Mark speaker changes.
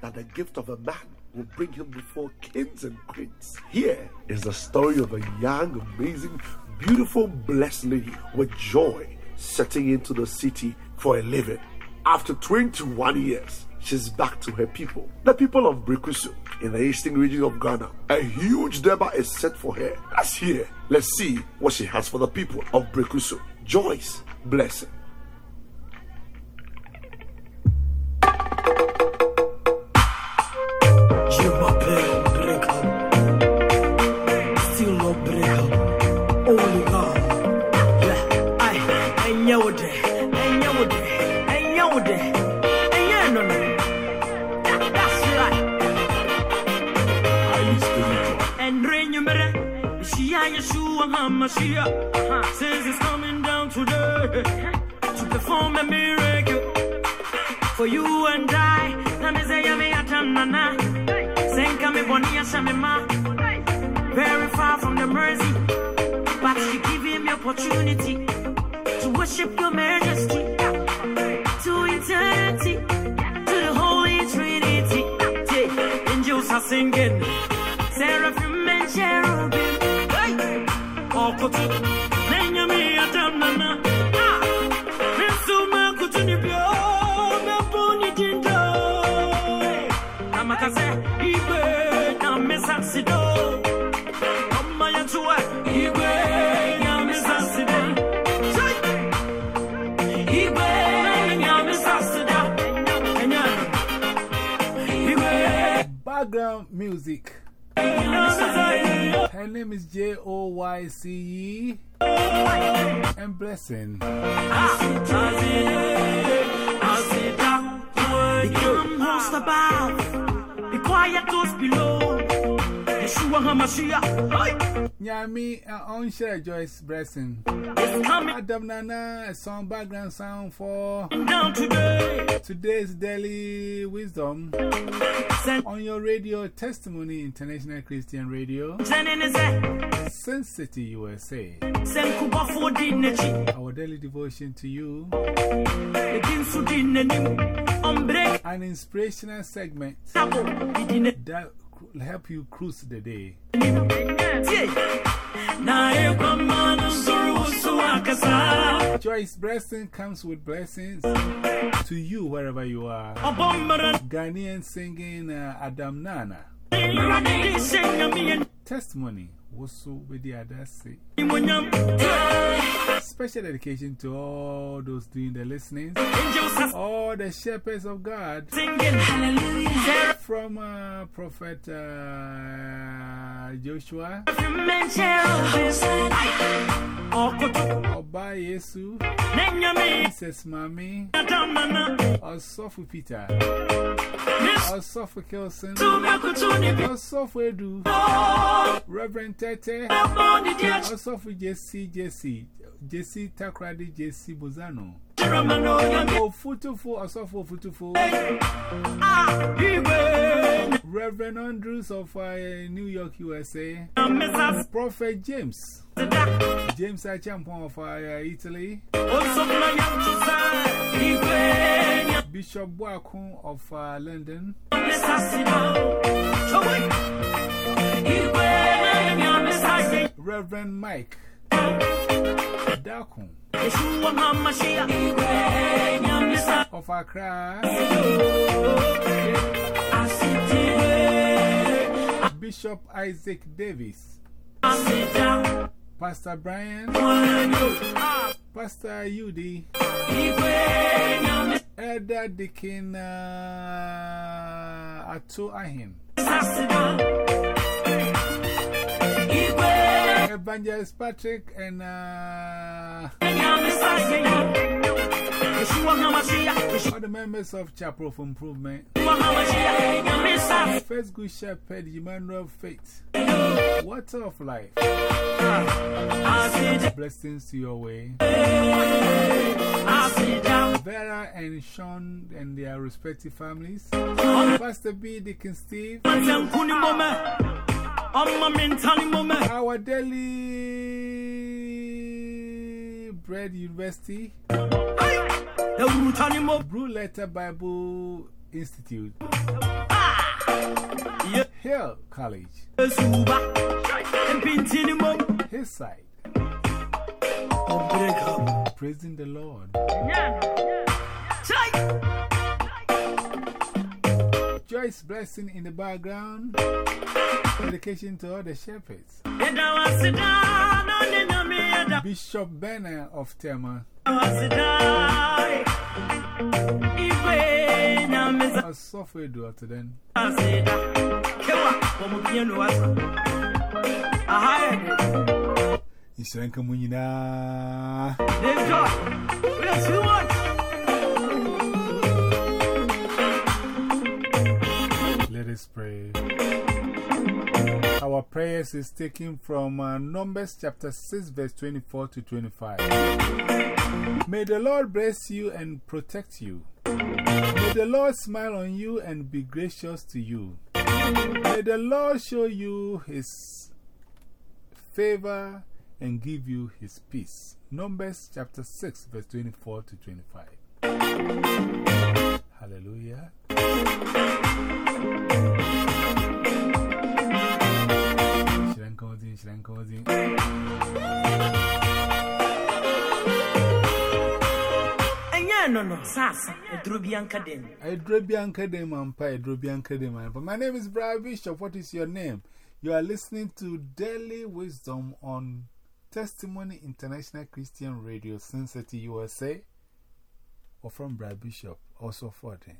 Speaker 1: that the gift of a man will bring him before kings and queens. Here is the story of a young, amazing, beautiful, blessed lady with joy setting into the city for a living. After 21 years, she's back to her people, the people of Brekusu in the eastern region of Ghana. A huge durbar is set for her. Let's. Let's see what she has for the people of Brekusu. Joyce, blessing.
Speaker 2: Mashiach, says he's coming down today to perform a miracle for you and I. Let me say, I'm a Senka me bonia shamima. Very far from the mercy, but you give him the opportunity to worship your majesty eternity, to the Holy Trinity. Angels are singing, seraphim and cherubim. Ọkụtụ na-enye ya tamnana mesoma kutu ni bio mepo ni dindo amakase igwe na
Speaker 3: background music her name is J O Y C E and Blessing.
Speaker 2: Be quiet, those below. Yeshua HaMashiach.
Speaker 3: Nyami, uh, on share Joyce Blessing. Adam Nana, a song background sound for
Speaker 2: today.
Speaker 3: today's daily wisdom. On your radio testimony, International Christian Radio, Sin City, USA. Our daily devotion to you, an inspirational segment. That help you cruise the day. Joyce Blessing comes with blessings to you wherever you are. Ghanaian singing uh, Adam Nana. Testimony. Also, with the other. Special dedication to all those doing the listening. All the shepherds of God. From uh, Prophet uh, Joshua. Oba Yesu. Princess Mami. Osofu Peter. Osofu Kelson. Osofu Edu. Reverend Tete. Osofu Jesse Jesse. Jesse Takradi Jesse Bozano. Ofutufu Osofu Ofutufu. Reverend Andrews of uh, New York, USA. Prophet James. James Achampon of uh, Italy. Bishop Boakun of uh, London. Reverend Mike Dakun of. Bishop Isaac Davis. Pastor Brian. Pastor Yudi. Elder Dickin uh, Ato Ahin. Evangelist Patrick and uh, all the members of Chapel of Improvement. First Good Shepherd, Emmanuel Faith. Water of Life. Blessings to your way. Vera and Sean and their respective families. Pastor B. Dickin Steve. Our daily bread university. Blue Letter Bible Institute, Hill College, his side. Praising the Lord. Joyce blessing in the background. Dedication to all the shepherds. Bishop Benner of Tema. A software to then. Isranka Munina. Yes, you want. Let us pray. Our prayers is taken from uh, Numbers chapter 6, verse 24 to 25. May the Lord bless you and protect you. May the Lord smile on you and be gracious to you. May the Lord show you his favor and give you his peace. Numbers chapter 6, verse 24 to 25.
Speaker 2: No, no, Sasa, a Drubianca Dem.
Speaker 3: A Drubianca Dem, and Pie, Drubianca Dem. But my name is Brian Bishop. What is your name? You are listening to Daily Wisdom on Testimony International Christian Radio, Sin City, USA, or from Brad Bishop, also 14.